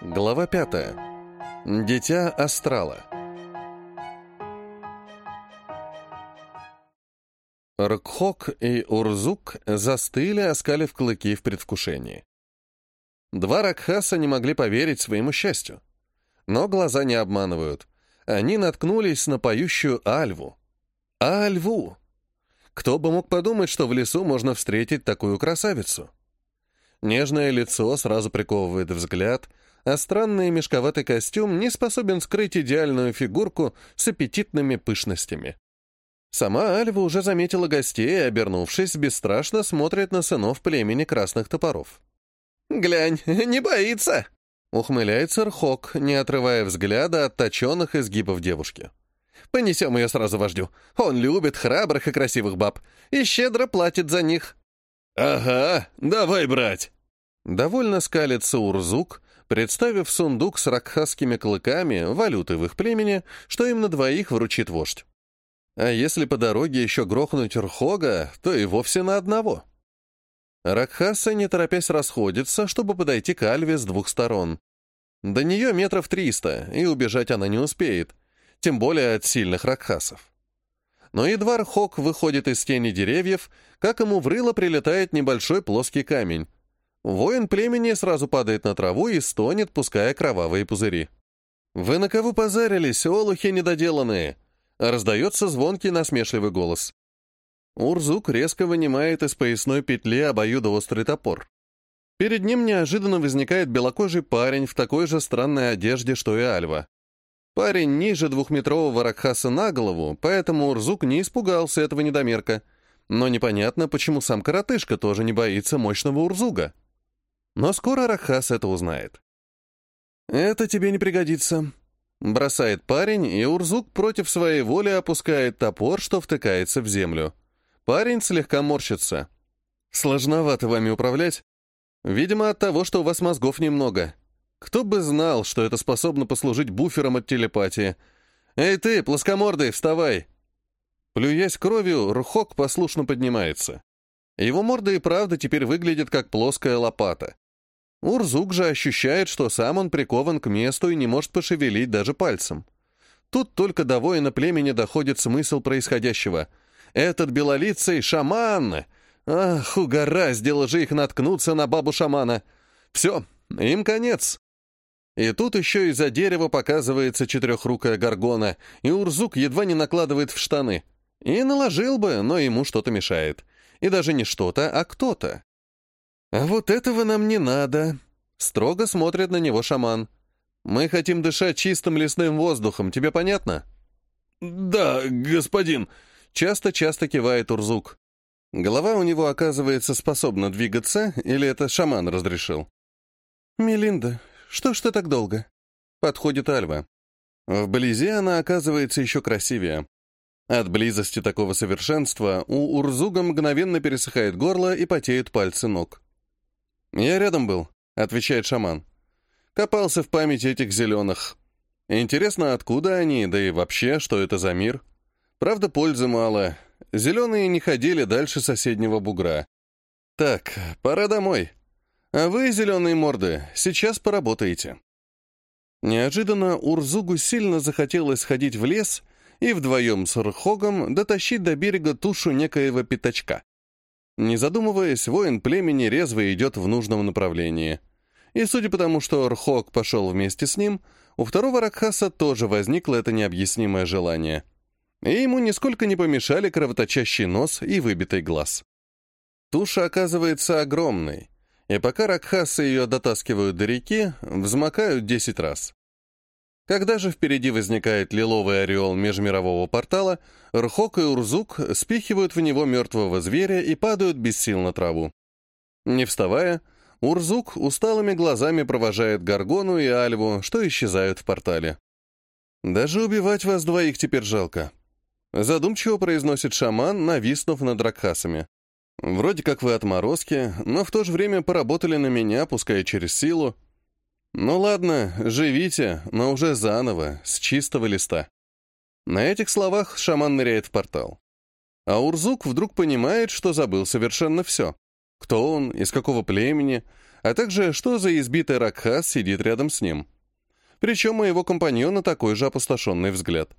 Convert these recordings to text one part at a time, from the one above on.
Глава пятая. Дитя Астрала. Ркхок и Урзук застыли, оскалив клыки в предвкушении. Два Ракхаса не могли поверить своему счастью. Но глаза не обманывают. Они наткнулись на поющую Альву. Альву! Кто бы мог подумать, что в лесу можно встретить такую красавицу? Нежное лицо сразу приковывает взгляд, а странный мешковатый костюм не способен скрыть идеальную фигурку с аппетитными пышностями. Сама Альва уже заметила гостей и, обернувшись, бесстрашно смотрит на сынов племени красных топоров. «Глянь, не боится!» — ухмыляется Рхок, не отрывая взгляда от точенных изгибов девушки. «Понесем ее сразу вождю. Он любит храбрых и красивых баб и щедро платит за них». «Ага, давай брать!» Довольно скалится Урзук, представив сундук с ракхасскими клыками, валюты в их племени, что им на двоих вручит вождь. А если по дороге еще грохнуть Рхога, то и вовсе на одного. Ракхаса, не торопясь, расходится, чтобы подойти к Альве с двух сторон. До нее метров триста, и убежать она не успеет, тем более от сильных ракхасов. Но едва Рхог выходит из тени деревьев, как ему в рыло прилетает небольшой плоский камень. Воин племени сразу падает на траву и стонет, пуская кровавые пузыри. «Вы на кого позарились, олухи недоделанные?» Раздается звонкий насмешливый голос. Урзук резко вынимает из поясной петли обоюдоострый топор. Перед ним неожиданно возникает белокожий парень в такой же странной одежде, что и Альва. Парень ниже двухметрового Ракхаса на голову, поэтому Урзук не испугался этого недомерка. Но непонятно, почему сам коротышка тоже не боится мощного Урзуга. Но скоро Ракхас это узнает. «Это тебе не пригодится», Бросает парень, и Урзук против своей воли опускает топор, что втыкается в землю. Парень слегка морщится. «Сложновато вами управлять. Видимо, от того, что у вас мозгов немного. Кто бы знал, что это способно послужить буфером от телепатии. Эй ты, плоскомордый, вставай!» Плюясь кровью, Рухок послушно поднимается. Его морда и правда теперь выглядит как плоская лопата. Урзук же ощущает, что сам он прикован к месту и не может пошевелить даже пальцем. Тут только до воина племени доходит смысл происходящего. Этот белолицый шаман! Ах, угораздило же их наткнуться на бабу шамана. Все, им конец. И тут еще из-за дерева показывается четырехрукая горгона, и Урзук едва не накладывает в штаны. И наложил бы, но ему что-то мешает. И даже не что-то, а кто-то. «А вот этого нам не надо», — строго смотрит на него шаман. «Мы хотим дышать чистым лесным воздухом, тебе понятно?» «Да, господин», — часто-часто кивает Урзук. Голова у него, оказывается, способна двигаться, или это шаман разрешил? «Мелинда, что ж ты так долго?» Подходит Альва. Вблизи она оказывается еще красивее. От близости такого совершенства у Урзуга мгновенно пересыхает горло и потеют пальцы ног. «Я рядом был», — отвечает шаман. «Копался в памяти этих зеленых. Интересно, откуда они, да и вообще, что это за мир? Правда, пользы мало. Зеленые не ходили дальше соседнего бугра. Так, пора домой. А вы, зеленые морды, сейчас поработаете». Неожиданно Урзугу сильно захотелось сходить в лес и вдвоем с Рхогом дотащить до берега тушу некоего пятачка. Не задумываясь, воин племени резво идет в нужном направлении. И судя по тому, что Рхок пошел вместе с ним, у второго Ракхаса тоже возникло это необъяснимое желание. И ему нисколько не помешали кровоточащий нос и выбитый глаз. Туша оказывается огромной, и пока Ракхасы ее дотаскивают до реки, взмокают десять раз. Когда же впереди возникает лиловый ореол межмирового портала, Рхок и Урзук спихивают в него мертвого зверя и падают без сил на траву. Не вставая, Урзук усталыми глазами провожает Гаргону и Альву, что исчезают в портале. «Даже убивать вас двоих теперь жалко», — задумчиво произносит шаман, нависнув над Ракхасами. «Вроде как вы отморозки, но в то же время поработали на меня, пускай через силу, ну ладно, живите, но уже заново, с чистого листа. На этих словах шаман ныряет в портал. А Урзук вдруг понимает, что забыл совершенно все. Кто он, из какого племени, а также что за избитый Ракхас сидит рядом с ним. Причем у его компаньона такой же опустошенный взгляд.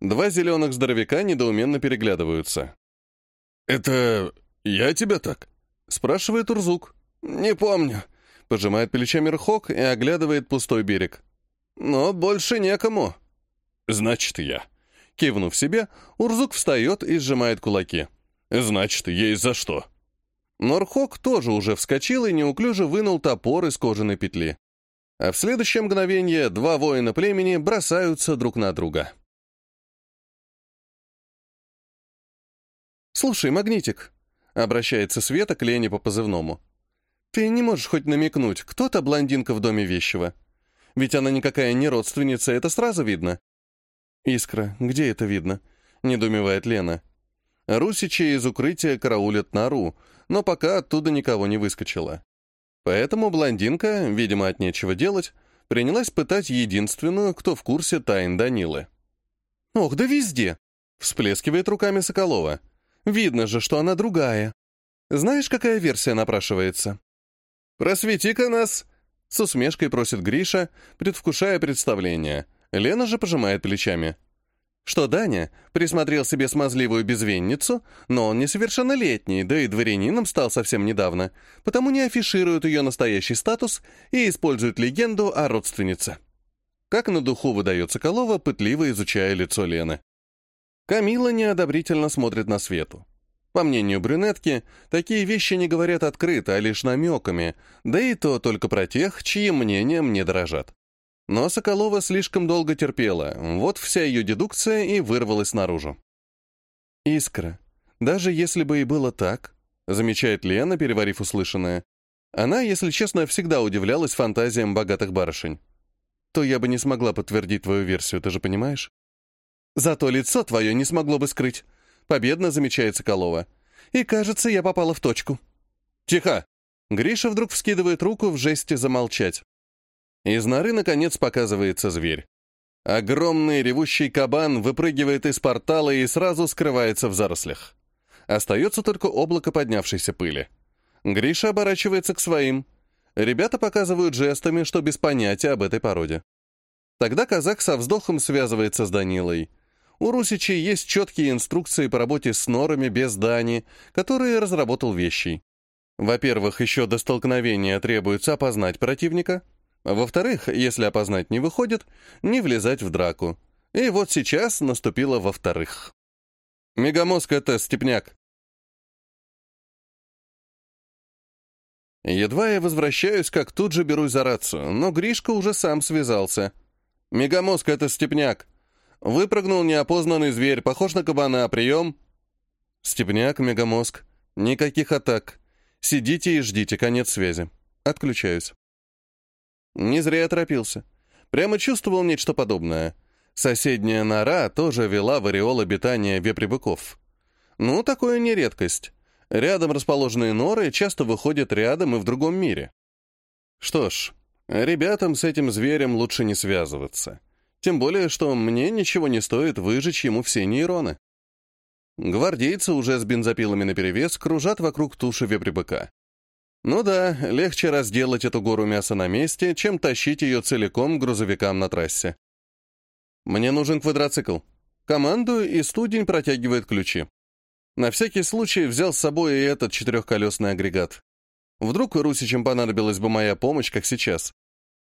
Два зеленых здоровяка недоуменно переглядываются. «Это я тебя так?» — спрашивает Урзук. «Не помню», — пожимает плечами Рхок и оглядывает пустой берег. «Но больше некому». «Значит, я». Кивнув себе, Урзук встает и сжимает кулаки. «Значит, есть за что». Норхок тоже уже вскочил и неуклюже вынул топор из кожаной петли. А в следующее мгновение два воина племени бросаются друг на друга. «Слушай, Магнитик», — обращается Света к Лене по позывному, «ты не можешь хоть намекнуть, кто та блондинка в доме вещего? Ведь она никакая не родственница, это сразу видно». «Искра, где это видно?» — недоумевает Лена. Русичи из укрытия караулят нору, но пока оттуда никого не выскочило. Поэтому блондинка, видимо, от нечего делать, принялась пытать единственную, кто в курсе тайн Данилы. «Ох, да везде!» — всплескивает руками Соколова. Видно же, что она другая. Знаешь, какая версия напрашивается? «Просвети-ка нас!» — с усмешкой просит Гриша, предвкушая представление. Лена же пожимает плечами. Что Даня присмотрел себе смазливую безвенницу, но он несовершеннолетний, да и дворянином стал совсем недавно, потому не афиширует ее настоящий статус и использует легенду о родственнице. Как на духу выдает Соколова, пытливо изучая лицо Лены. Камила неодобрительно смотрит на Свету. По мнению брюнетки, такие вещи не говорят открыто, а лишь намеками, да и то только про тех, чьи мнением не дорожат. Но Соколова слишком долго терпела, вот вся ее дедукция и вырвалась наружу. «Искра, даже если бы и было так», — замечает Лена, переварив услышанное, она, если честно, всегда удивлялась фантазиям богатых барышень. «То я бы не смогла подтвердить твою версию, ты же понимаешь?» Зато лицо твое не смогло бы скрыть. Победно замечает Соколова. И, кажется, я попала в точку. Тихо! Гриша вдруг вскидывает руку в жесте замолчать. Из норы, наконец, показывается зверь. Огромный ревущий кабан выпрыгивает из портала и сразу скрывается в зарослях. Остается только облако поднявшейся пыли. Гриша оборачивается к своим. Ребята показывают жестами, что без понятия об этой породе. Тогда казак со вздохом связывается с Данилой. У Русичей есть четкие инструкции по работе с норами без дани, которые разработал Вещий. Во-первых, еще до столкновения требуется опознать противника. Во-вторых, если опознать не выходит, не влезать в драку. И вот сейчас наступило во-вторых. Мегамозг — это степняк. Едва я возвращаюсь, как тут же берусь за рацию, но Гришка уже сам связался. «Мегамозг — это степняк. Выпрыгнул неопознанный зверь, похож на кабана. Прием. Степняк, мегамозг. Никаких атак. Сидите и ждите, конец связи. Отключаюсь. Не зря я торопился. Прямо чувствовал нечто подобное. Соседняя нора тоже вела в ореол обитания вепребыков. Ну, такое не редкость. Рядом расположенные норы часто выходят рядом и в другом мире. Что ж, ребятам с этим зверем лучше не связываться. Тем более, что мне ничего не стоит выжечь ему все нейроны. Гвардейцы уже с бензопилами наперевес кружат вокруг туши вепребыка. Ну да, легче разделать эту гору мяса на месте, чем тащить ее целиком грузовикам на трассе. Мне нужен квадроцикл. Командую, и студень протягивает ключи. На всякий случай взял с собой и этот четырехколесный агрегат. Вдруг Русичам понадобилась бы моя помощь, как сейчас.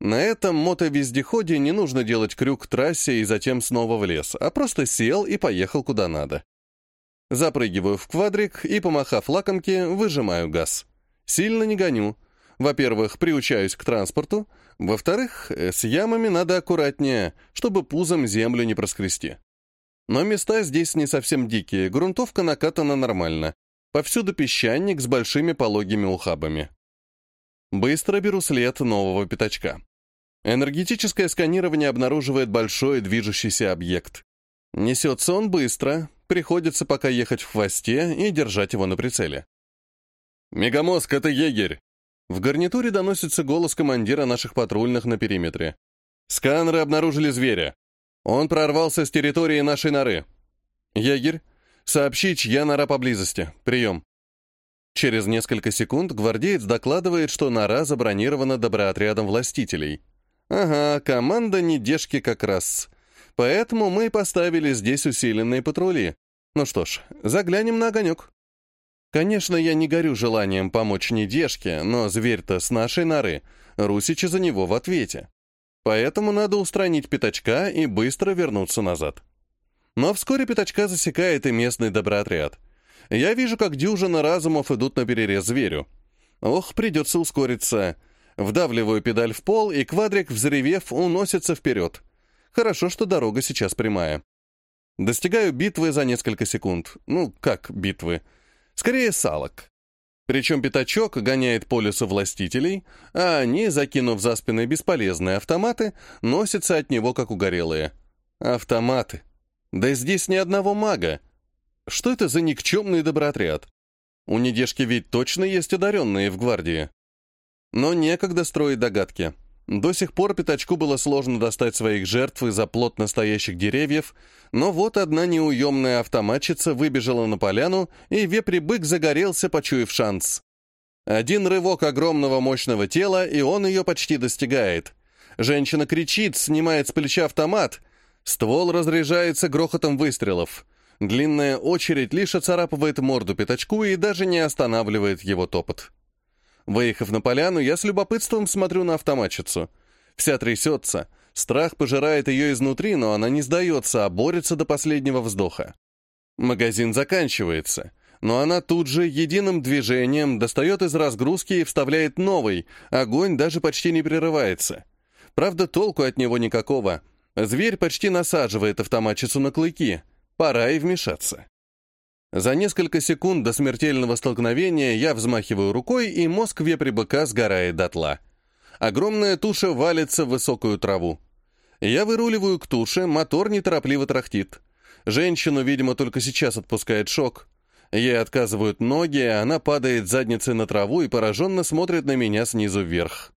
На этом мотовездеходе не нужно делать крюк к трассе и затем снова в лес, а просто сел и поехал куда надо. Запрыгиваю в квадрик и, помахав лакомки, выжимаю газ. Сильно не гоню. Во-первых, приучаюсь к транспорту. Во-вторых, с ямами надо аккуратнее, чтобы пузом землю не проскрести. Но места здесь не совсем дикие, грунтовка накатана нормально. Повсюду песчаник с большими пологими ухабами. Быстро беру след нового пятачка. Энергетическое сканирование обнаруживает большой движущийся объект. Несется он быстро, приходится пока ехать в хвосте и держать его на прицеле. «Мегамозг, это егерь!» В гарнитуре доносится голос командира наших патрульных на периметре. «Сканеры обнаружили зверя. Он прорвался с территории нашей норы. Егерь, сообщи, чья нора поблизости. Прием». Через несколько секунд гвардеец докладывает, что нора забронирована доброотрядом властителей. Ага, команда недежки как раз. Поэтому мы поставили здесь усиленные патрули. Ну что ж, заглянем на огонек. Конечно, я не горю желанием помочь недежке, но зверь-то с нашей норы, Русичи за него в ответе. Поэтому надо устранить пятачка и быстро вернуться назад. Но вскоре пятачка засекает и местный доброотряд. Я вижу, как дюжина разумов идут на перерез зверю. Ох, придется ускориться. Вдавливаю педаль в пол, и квадрик, взревев, уносится вперед. Хорошо, что дорога сейчас прямая. Достигаю битвы за несколько секунд. Ну, как битвы? Скорее, салок. Причем пятачок гоняет по лесу властителей, а они, закинув за спины бесполезные автоматы, носятся от него, как угорелые. Автоматы. Да здесь ни одного мага. Что это за никчемный доброотряд? У недежки ведь точно есть одаренные в гвардии. Но некогда строить догадки. До сих пор пятачку было сложно достать своих жертв из-за плотно стоящих деревьев, но вот одна неуемная автоматчица выбежала на поляну, и вепрь бык загорелся, почуяв шанс. Один рывок огромного мощного тела, и он ее почти достигает. Женщина кричит, снимает с плеча автомат. Ствол разряжается грохотом выстрелов. Длинная очередь лишь оцарапывает морду пятачку и даже не останавливает его топот. Выехав на поляну, я с любопытством смотрю на автоматчицу. Вся трясется. Страх пожирает ее изнутри, но она не сдается, а борется до последнего вздоха. Магазин заканчивается, но она тут же единым движением достает из разгрузки и вставляет новый. Огонь даже почти не прерывается. Правда, толку от него никакого. Зверь почти насаживает автоматчицу на клыки. Пора и вмешаться. За несколько секунд до смертельного столкновения я взмахиваю рукой, и мозг вепря-быка сгорает дотла. Огромная туша валится в высокую траву. Я выруливаю к туше, мотор неторопливо трахтит. Женщину, видимо, только сейчас отпускает шок. Ей отказывают ноги, она падает задницей на траву и пораженно смотрит на меня снизу вверх.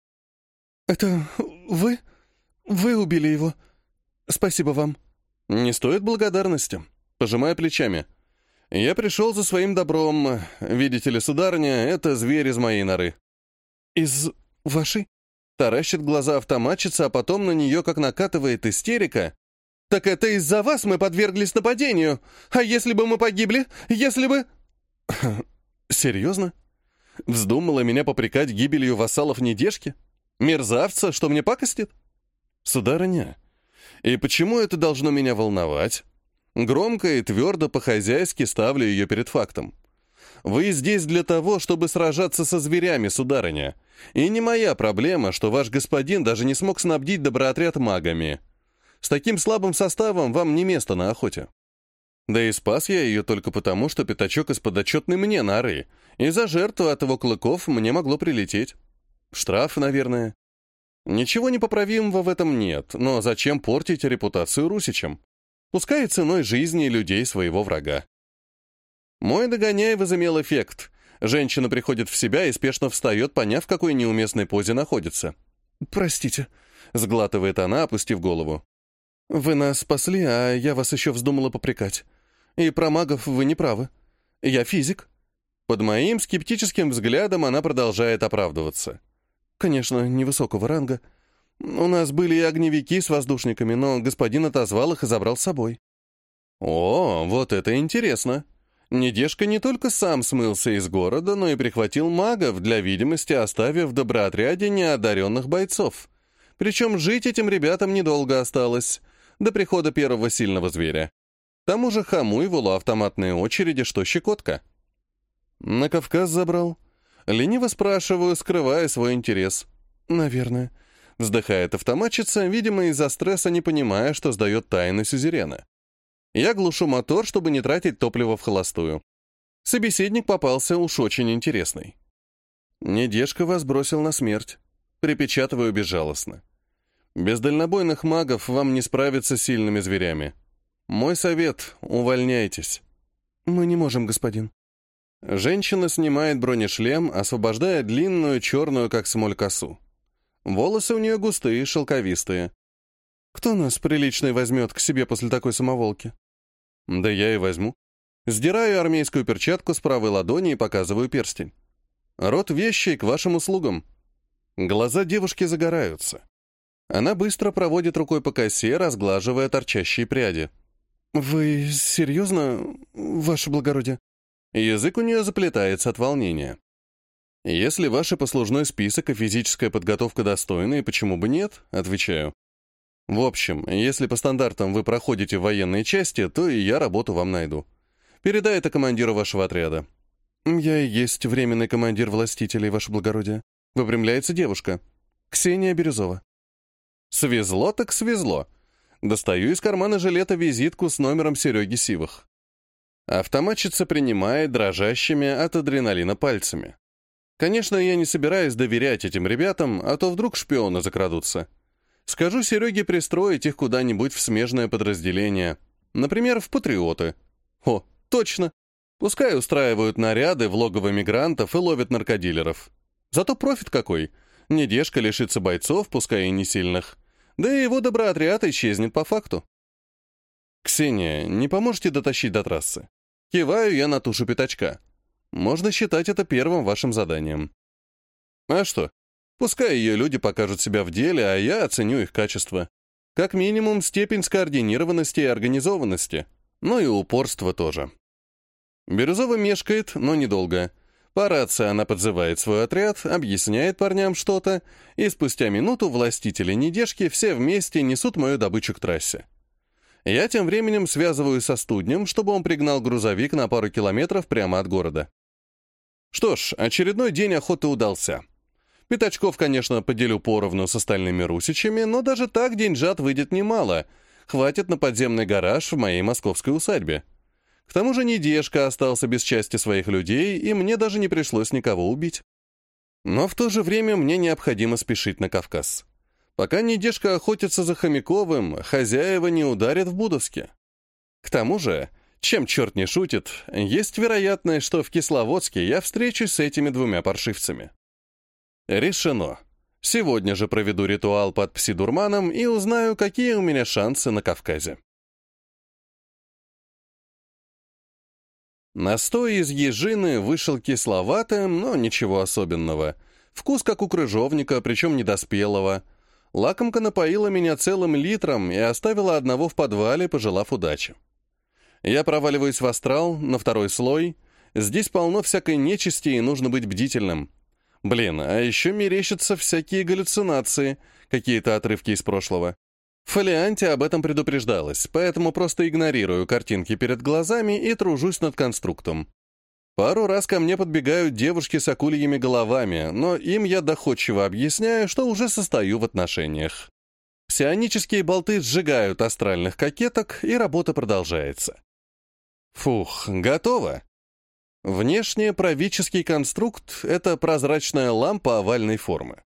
«Это вы? Вы убили его? Спасибо вам». «Не стоит благодарности», пожимая плечами. Я пришел за своим добром. Видите ли, сударыня, это зверь из моей норы. Из вашей? Таращит глаза автоматчица, а потом на нее как накатывает истерика. Так это из-за вас мы подверглись нападению. А если бы мы погибли? Если бы... Серьезно? Вздумала меня попрекать гибелью вассалов недежки? Мерзавца, что мне пакостит? Сударыня, и почему это должно меня волновать? Громко и твердо по-хозяйски ставлю ее перед фактом. Вы здесь для того, чтобы сражаться со зверями, сударыня. И не моя проблема, что ваш господин даже не смог снабдить доброотряд магами. С таким слабым составом вам не место на охоте. Да и спас я ее только потому, что пятачок из подотчетный мне норы, и за жертву от его клыков мне могло прилететь. Штраф, наверное. Ничего непоправимого в этом нет, но зачем портить репутацию русичам? Пускай ценой жизни людей своего врага. Мой догоняй возымел эффект. Женщина приходит в себя и спешно встает, поняв, в какой неуместной позе находится. «Простите», — сглатывает она, опустив голову. «Вы нас спасли, а я вас еще вздумала попрекать. И про магов вы не правы. Я физик». Под моим скептическим взглядом она продолжает оправдываться. «Конечно, невысокого ранга, у нас были и огневики с воздушниками, но господин отозвал их и забрал с собой. О, вот это интересно. Недежка не только сам смылся из города, но и прихватил магов, для видимости оставив в доброотряде неодаренных бойцов. Причем жить этим ребятам недолго осталось, до прихода первого сильного зверя. К тому же Хамуевулу автоматные очереди, что щекотка. На Кавказ забрал. Лениво спрашиваю, скрывая свой интерес. «Наверное», Вздыхает автоматчица, видимо, из-за стресса не понимая, что сдает тайны сюзерена. Я глушу мотор, чтобы не тратить топливо в холостую. Собеседник попался уж очень интересный. Недежка вас бросил на смерть. Припечатываю безжалостно. Без дальнобойных магов вам не справиться с сильными зверями. Мой совет — увольняйтесь. Мы не можем, господин. Женщина снимает бронешлем, освобождая длинную черную, как смоль, косу. Волосы у нее густые, шелковистые. Кто нас приличный возьмет к себе после такой самоволки? Да я и возьму. Сдираю армейскую перчатку с правой ладони и показываю перстень. Рот вещей к вашим услугам. Глаза девушки загораются. Она быстро проводит рукой по косе, разглаживая торчащие пряди. «Вы серьезно, ваше благородие?» Язык у нее заплетается от волнения. «Если ваш послужной список и физическая подготовка достойны, почему бы нет?» Отвечаю. «В общем, если по стандартам вы проходите в военной части, то и я работу вам найду. Передай это командиру вашего отряда». «Я и есть временный командир властителей, ваше благородие», — выпрямляется девушка. «Ксения Бирюзова». «Свезло так свезло». Достаю из кармана жилета визитку с номером Сереги Сивых. Автоматчица принимает дрожащими от адреналина пальцами. Конечно, я не собираюсь доверять этим ребятам, а то вдруг шпионы закрадутся. Скажу Сереге пристроить их куда-нибудь в смежное подразделение. Например, в патриоты. О, точно. Пускай устраивают наряды в логово мигрантов и ловят наркодилеров. Зато профит какой. Недежка лишится бойцов, пускай и не сильных. Да и его доброотряд исчезнет по факту. «Ксения, не поможете дотащить до трассы?» Киваю я на тушу пятачка. Можно считать это первым вашим заданием. А что? Пускай ее люди покажут себя в деле, а я оценю их качество. Как минимум, степень скоординированности и организованности. Ну и упорство тоже. Бирюзова мешкает, но недолго. По рации она подзывает свой отряд, объясняет парням что-то, и спустя минуту властители недежки все вместе несут мою добычу к трассе. Я тем временем связываю со студнем, чтобы он пригнал грузовик на пару километров прямо от города. Что ж, очередной день охоты удался. Пятачков, конечно, поделю поровну с остальными русичами, но даже так деньжат выйдет немало. Хватит на подземный гараж в моей московской усадьбе. К тому же Недежка остался без части своих людей, и мне даже не пришлось никого убить. Но в то же время мне необходимо спешить на Кавказ. Пока Недежка охотится за Хомяковым, хозяева не ударят в Будовске. К тому же, чем черт не шутит, есть вероятность, что в Кисловодске я встречусь с этими двумя паршивцами. Решено. Сегодня же проведу ритуал под псидурманом и узнаю, какие у меня шансы на Кавказе. Настой из ежины вышел кисловатым, но ничего особенного. Вкус как у крыжовника, причем недоспелого. Лакомка напоила меня целым литром и оставила одного в подвале, пожелав удачи. Я проваливаюсь в астрал, на второй слой. Здесь полно всякой нечисти, и нужно быть бдительным. Блин, а еще мерещатся всякие галлюцинации, какие-то отрывки из прошлого. В фолианте об этом предупреждалось, поэтому просто игнорирую картинки перед глазами и тружусь над конструктом. Пару раз ко мне подбегают девушки с акульями головами, но им я доходчиво объясняю, что уже состою в отношениях. Псионические болты сжигают астральных кокеток, и работа продолжается. Фух, готово. Внешне правительский конструкт — это прозрачная лампа овальной формы.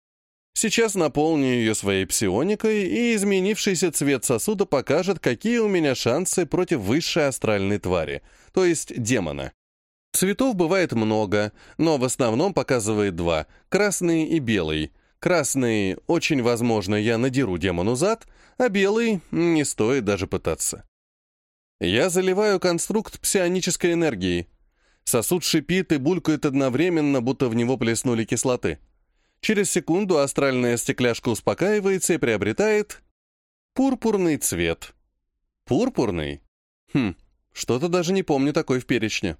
Сейчас наполню ее своей псионикой, и изменившийся цвет сосуда покажет, какие у меня шансы против высшей астральной твари, то есть демона. Цветов бывает много, но в основном показывает два — красный и белый. Красный, очень возможно, я надеру демону зад, а белый не стоит даже пытаться. Я заливаю конструкт псионической энергией. Сосуд шипит и булькает одновременно, будто в него плеснули кислоты. Через секунду астральная стекляшка успокаивается и приобретает пурпурный цвет. Пурпурный? Хм, что-то даже не помню такой в перечне.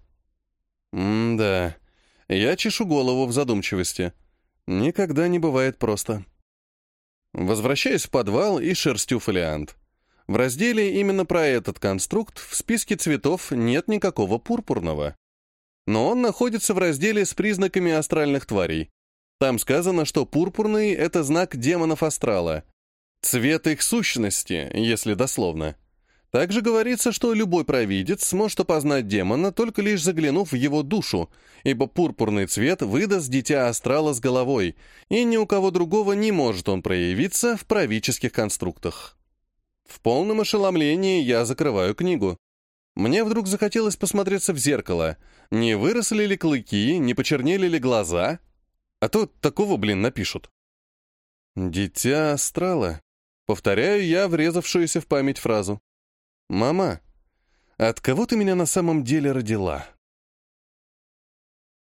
М-да, я чешу голову в задумчивости. Никогда не бывает просто. Возвращаюсь в подвал и шерстю фолиант. В разделе именно про этот конструкт в списке цветов нет никакого пурпурного. Но он находится в разделе с признаками астральных тварей. Там сказано, что пурпурный — это знак демонов астрала. Цвет их сущности, если дословно. Также говорится, что любой провидец сможет опознать демона, только лишь заглянув в его душу, ибо пурпурный цвет выдаст дитя астрала с головой, и ни у кого другого не может он проявиться в правительских конструктах. В полном ошеломлении я закрываю книгу. Мне вдруг захотелось посмотреться в зеркало. Не выросли ли клыки, не почернели ли глаза? А то такого, блин, напишут. «Дитя астрала», — повторяю я врезавшуюся в память фразу. «Мама, От кого ты меня на самом деле родила?